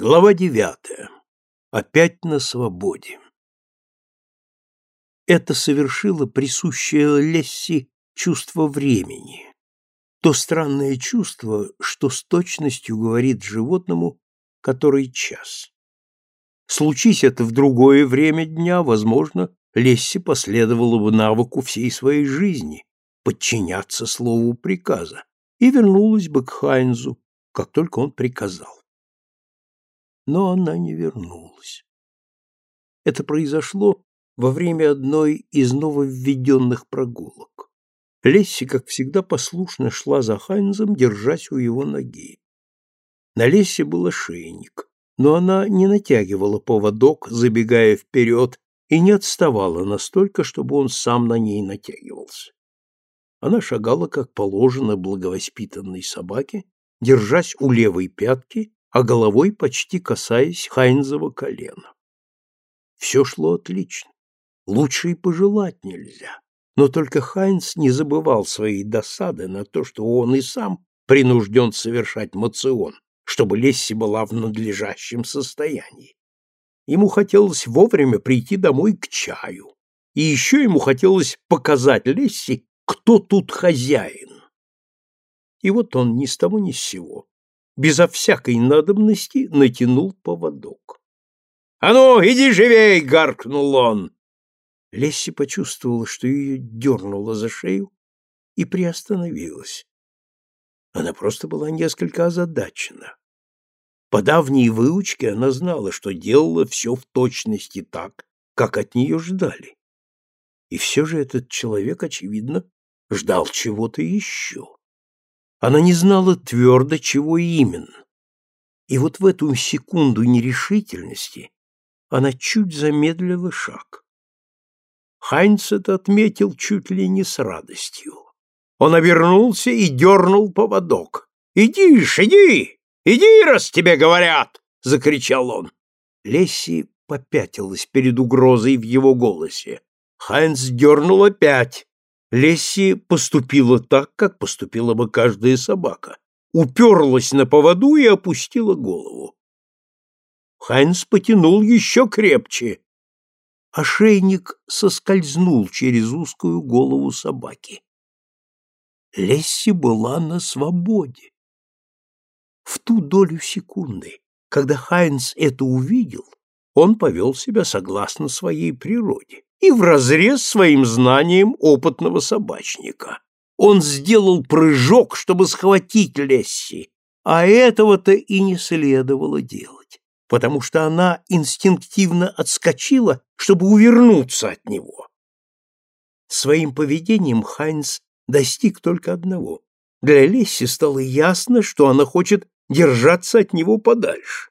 Глава девятая. Опять на свободе. Это совершило присущее Лесси чувство времени. То странное чувство, что с точностью говорит животному, который час. Случись это в другое время дня, возможно, Лесси последовала бы навыку всей своей жизни подчиняться слову приказа и вернулась бы к Хайнзу, как только он приказал но она не вернулась. Это произошло во время одной из нововведенных прогулок. Лесси, как всегда, послушно шла за Хайнзом, держась у его ноги. На Лессе был ошейник, но она не натягивала поводок, забегая вперед, и не отставала настолько, чтобы он сам на ней натягивался. Она шагала, как положено благовоспитанной собаке, держась у левой пятки а головой почти касаясь Хайнзова колена. Все шло отлично. Лучше и пожелать нельзя. Но только Хайнц не забывал своей досады на то, что он и сам принужден совершать мацион, чтобы Лесси была в надлежащем состоянии. Ему хотелось вовремя прийти домой к чаю. И еще ему хотелось показать Лесси, кто тут хозяин. И вот он ни с того ни с сего безо всякой надобности натянул поводок. — А ну, иди живей! — гаркнул он. Лесси почувствовала, что ее дернуло за шею и приостановилась. Она просто была несколько озадачена. По давней выучке она знала, что делала все в точности так, как от нее ждали. И все же этот человек, очевидно, ждал чего-то еще. Она не знала твердо, чего именно. И вот в эту секунду нерешительности она чуть замедлила шаг. Хайнц это отметил чуть ли не с радостью. Он обернулся и дернул поводок. «Иди ж, иди! Иди, раз тебе говорят!» — закричал он. Лесси попятилась перед угрозой в его голосе. Хайнц дернул опять. Лесси поступила так, как поступила бы каждая собака. Уперлась на поводу и опустила голову. Хайнс потянул еще крепче. Ошейник соскользнул через узкую голову собаки. Лесси была на свободе. В ту долю секунды, когда Хайнс это увидел, он повел себя согласно своей природе и вразрез своим знанием опытного собачника. Он сделал прыжок, чтобы схватить Лесси, а этого-то и не следовало делать, потому что она инстинктивно отскочила, чтобы увернуться от него. Своим поведением Хайнс достиг только одного. Для Лесси стало ясно, что она хочет держаться от него подальше.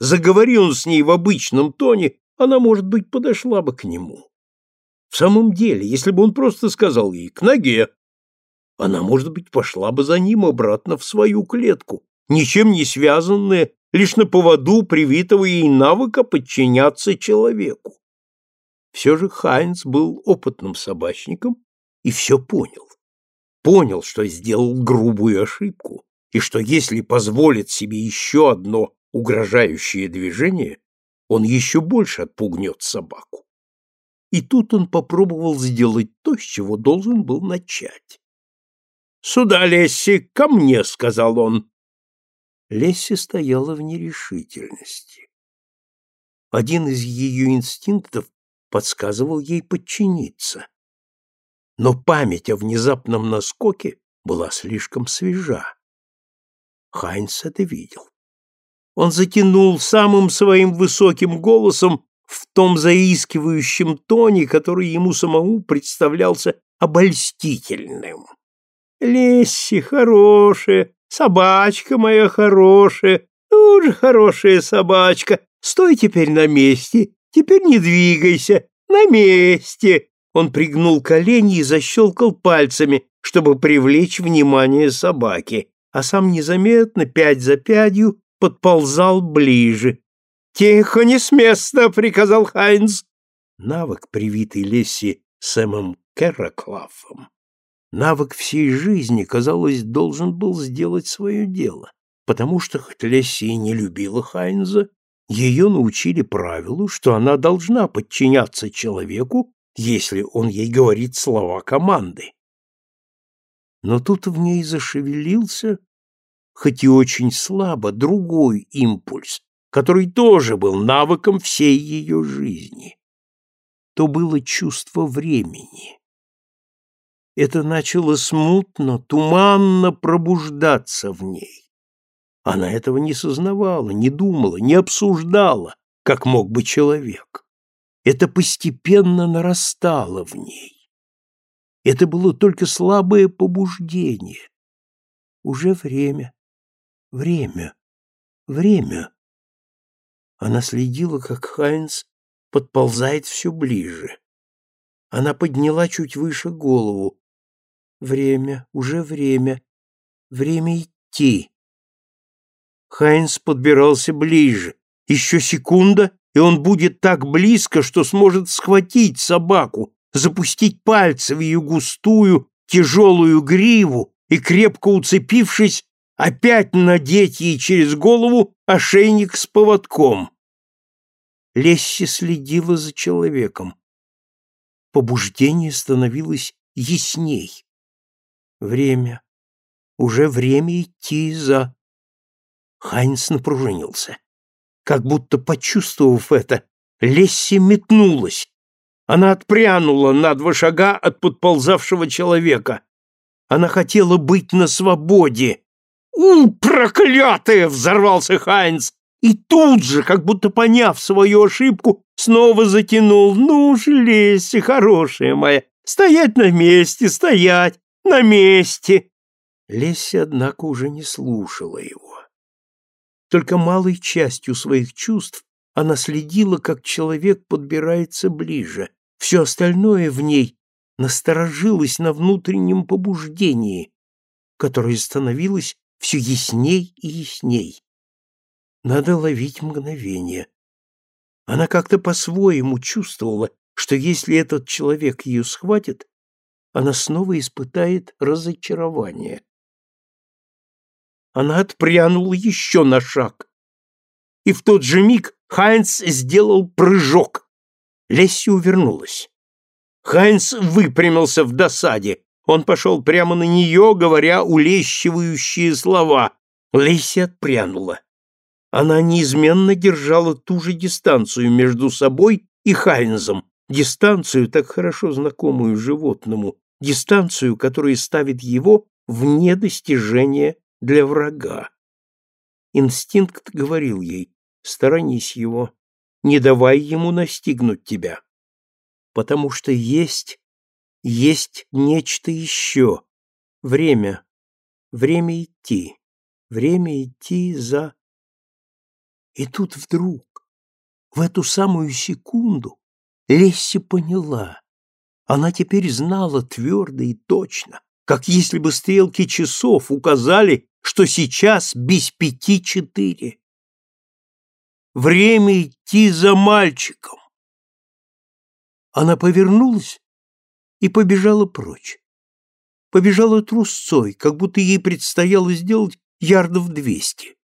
Заговори он с ней в обычном тоне, она, может быть, подошла бы к нему. В самом деле, если бы он просто сказал ей «к ноге», она, может быть, пошла бы за ним обратно в свою клетку, ничем не связанная, лишь на поводу привитого ей навыка подчиняться человеку. Все же Хайнц был опытным собачником и все понял. Понял, что сделал грубую ошибку, и что если позволит себе еще одно угрожающее движение, он еще больше отпугнет собаку. И тут он попробовал сделать то, с чего должен был начать. «Сюда, Лесси, ко мне!» — сказал он. Лесси стояла в нерешительности. Один из ее инстинктов подсказывал ей подчиниться. Но память о внезапном наскоке была слишком свежа. Хайнс это видел. Он затянул самым своим высоким голосом в том заискивающем тоне, который ему самому представлялся обольстительным. «Лесси хорошая, собачка моя хорошая, ну же хорошая собачка, стой теперь на месте, теперь не двигайся, на месте!» Он пригнул колени и защелкал пальцами, чтобы привлечь внимание собаки, а сам незаметно, пять за пятью, подползал ближе, «Тихо, не с места!» — приказал Хайнс. Навык, привитый Лесси Сэмом Керраклафом, навык всей жизни, казалось, должен был сделать свое дело, потому что, хоть Лесси и не любила Хайнза, ее научили правилу, что она должна подчиняться человеку, если он ей говорит слова команды. Но тут в ней зашевелился, хоть и очень слабо, другой импульс, который тоже был навыком всей ее жизни. То было чувство времени. Это начало смутно, туманно пробуждаться в ней. Она этого не сознавала, не думала, не обсуждала, как мог бы человек. Это постепенно нарастало в ней. Это было только слабое побуждение. Уже время, время, время. Она следила, как Хайнц подползает все ближе. Она подняла чуть выше голову. Время, уже время, время идти. Хайнс подбирался ближе. Еще секунда, и он будет так близко, что сможет схватить собаку, запустить пальцы в ее густую, тяжелую гриву и, крепко уцепившись, опять надеть ей через голову ошейник с поводком. Лесси следила за человеком. Побуждение становилось ясней. Время. Уже время идти за... Хайнс напружинился. Как будто почувствовав это, Лесси метнулась. Она отпрянула на два шага от подползавшего человека. Она хотела быть на свободе. «У, проклятая!» — взорвался Хайнс. И тут же, как будто поняв свою ошибку, снова затянул. «Ну же, Лесси, хорошая моя, стоять на месте, стоять, на месте!» Лесси, однако, уже не слушала его. Только малой частью своих чувств она следила, как человек подбирается ближе. Все остальное в ней насторожилось на внутреннем побуждении, которое становилось все ясней и ясней. Надо ловить мгновение. Она как-то по-своему чувствовала, что если этот человек ее схватит, она снова испытает разочарование она отпрянула еще на шаг. И в тот же миг Хайнц сделал прыжок. Лесси увернулась. Хайнц выпрямился в досаде. Он пошел прямо на нее, говоря улещивающие слова. Лесси отпрянула. Она неизменно держала ту же дистанцию между собой и Хайнзом, дистанцию, так хорошо знакомую животному, дистанцию, которая ставит его вне достижения для врага. Инстинкт говорил ей, сторонись его, не давай ему настигнуть тебя, потому что есть, есть нечто еще, время, время идти, время идти за... И тут вдруг, в эту самую секунду, Лесси поняла, она теперь знала твердо и точно, как если бы стрелки часов указали, что сейчас без пяти четыре. Время идти за мальчиком. Она повернулась и побежала прочь. Побежала трусцой, как будто ей предстояло сделать ярдов двести.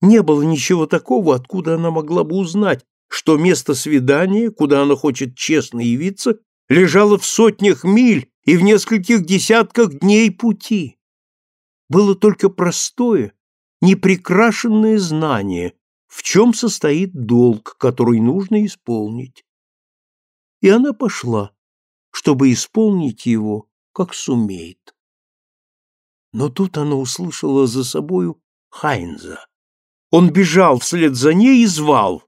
Не было ничего такого, откуда она могла бы узнать, что место свидания, куда она хочет честно явиться, лежало в сотнях миль и в нескольких десятках дней пути. Было только простое, неприкрашенное знание, в чем состоит долг, который нужно исполнить. И она пошла, чтобы исполнить его, как сумеет. Но тут она услышала за собою Хайнза. Он бежал вслед за ней и звал.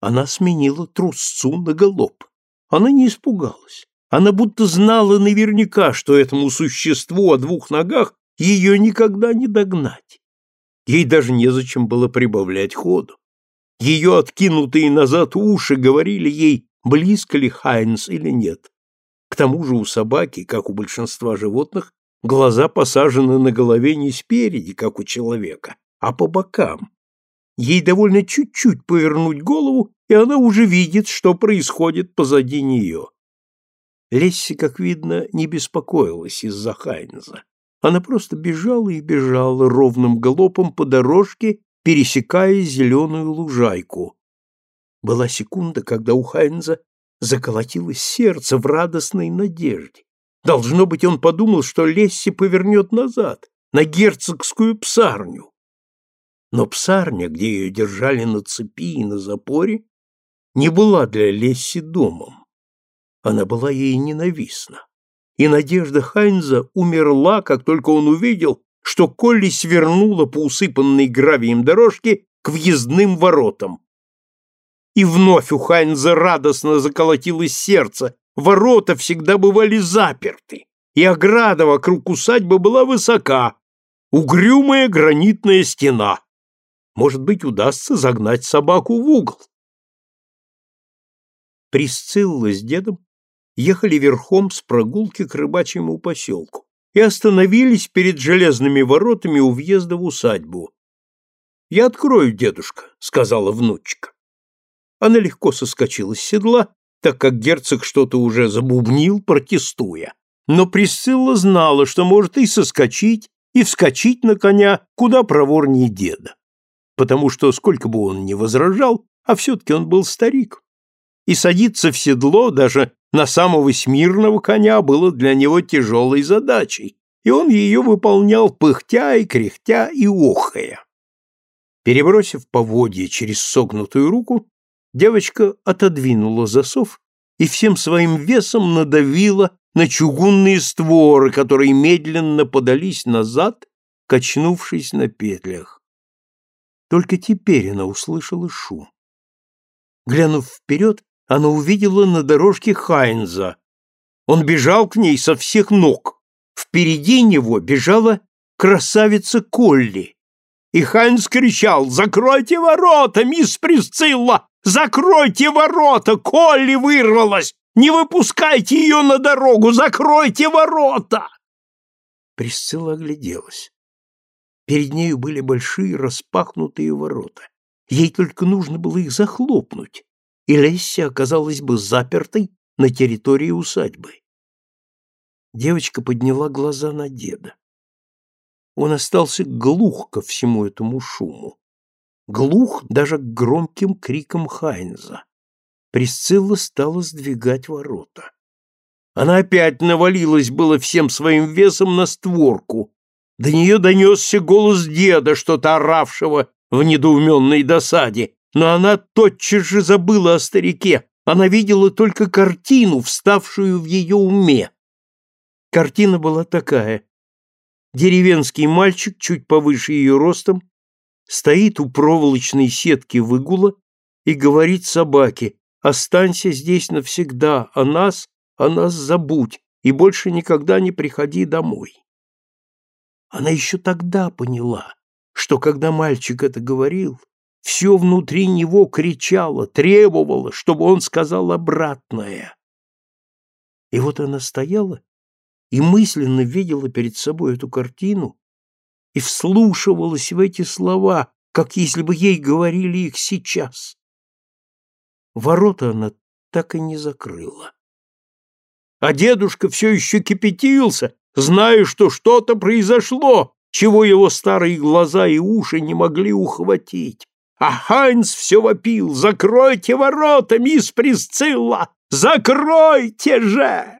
Она сменила трусцу на галоп. Она не испугалась. Она будто знала наверняка, что этому существу о двух ногах ее никогда не догнать. Ей даже незачем было прибавлять ходу. Ее откинутые назад уши говорили ей, близко ли Хайнс или нет. К тому же у собаки, как у большинства животных, глаза посажены на голове не спереди, как у человека, а по бокам. Ей довольно чуть-чуть повернуть голову, и она уже видит, что происходит позади нее. Лесси, как видно, не беспокоилась из-за Хайнза. она просто бежала и бежала ровным галопом по дорожке, пересекая зеленую лужайку. Была секунда, когда у Хайнза заколотилось сердце в радостной надежде. Должно быть, он подумал, что Лесси повернет назад, на герцогскую псарню. Но псарня, где ее держали на цепи и на запоре, не была для Лесси домом. Она была ей ненавистна. И надежда Хайнза умерла, как только он увидел, что Колли свернула по усыпанной гравием дорожке к въездным воротам. И вновь у Хайнза радостно заколотилось сердце, ворота всегда бывали заперты, и ограда вокруг усадьбы была высока, угрюмая гранитная стена. Может быть, удастся загнать собаку в угол. Присцилла с дедом ехали верхом с прогулки к рыбачьему поселку и остановились перед железными воротами у въезда в усадьбу. «Я открою, дедушка», — сказала внучка. Она легко соскочила с седла, так как герцог что-то уже забубнил, протестуя. Но Присцилла знала, что может и соскочить, и вскочить на коня куда проворнее деда. Потому что, сколько бы он ни возражал, а все-таки он был старик, и садиться в седло даже на самого смирного коня было для него тяжелой задачей, и он ее выполнял пыхтя и кряхтя и охая. Перебросив поводья через согнутую руку, девочка отодвинула засов и всем своим весом надавила на чугунные створы, которые медленно подались назад, качнувшись на петлях. Только теперь она услышала шум. Глянув вперед, она увидела на дорожке Хайнза. Он бежал к ней со всех ног. Впереди него бежала красавица Колли. И Хайнз кричал «Закройте ворота, мисс Присцилла! Закройте ворота! Колли вырвалась! Не выпускайте ее на дорогу! Закройте ворота!» Присцилла огляделась. Перед нею были большие распахнутые ворота. Ей только нужно было их захлопнуть и Лесси оказалась бы запертой на территории усадьбы. Девочка подняла глаза на деда. Он остался глух ко всему этому шуму. Глух даже к громким крикам Хайнза. Присцилла стала сдвигать ворота. Она опять навалилась было всем своим весом на створку. До нее донесся голос деда, что-то оравшего в недоуменной досаде но она тотчас же забыла о старике, она видела только картину, вставшую в ее уме. Картина была такая. Деревенский мальчик, чуть повыше ее ростом, стоит у проволочной сетки выгула и говорит собаке «Останься здесь навсегда, о нас, о нас забудь, и больше никогда не приходи домой». Она еще тогда поняла, что когда мальчик это говорил, все внутри него кричало, требовало, чтобы он сказал обратное. И вот она стояла и мысленно видела перед собой эту картину и вслушивалась в эти слова, как если бы ей говорили их сейчас. Ворота она так и не закрыла. А дедушка все еще кипятился, зная, что что-то произошло, чего его старые глаза и уши не могли ухватить. А Хайнс все вопил «Закройте ворота, мисс Присцилла! Закройте же!»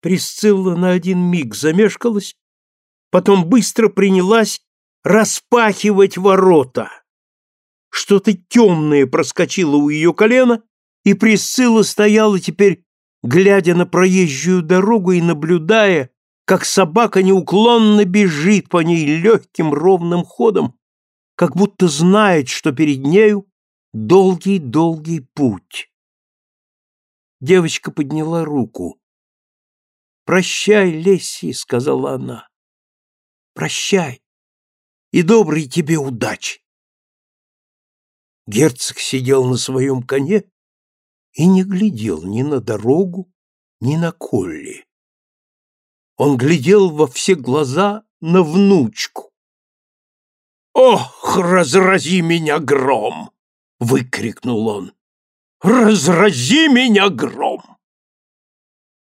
Присцилла на один миг замешкалась, потом быстро принялась распахивать ворота. Что-то темное проскочило у ее колена, и Присцилла стояла теперь, глядя на проезжую дорогу и наблюдая, как собака неуклонно бежит по ней легким ровным ходом, как будто знает, что перед нею долгий-долгий путь. Девочка подняла руку. «Прощай, Лесси», — сказала она. «Прощай и доброй тебе удачи». Герцог сидел на своем коне и не глядел ни на дорогу, ни на Колли. Он глядел во все глаза на внучку. «Ох, разрази меня гром!» — выкрикнул он. «Разрази меня гром!»